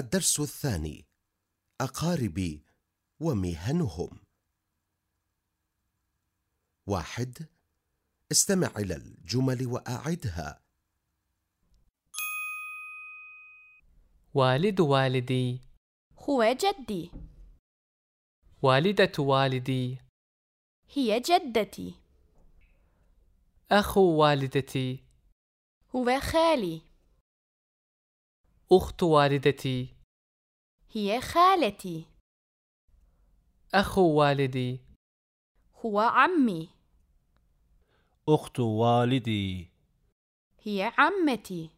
الدرس الثاني أقاربي ومهنهم. واحد استمع إلى الجمل وأعدها. والد والدي. هو جدي. والدة والدي. هي جدتي. أخو والدتي. هو خالي. أخت والدتي. هي خالتي. أخو والدي. هو عمي. أخت والدي. هي عمتي.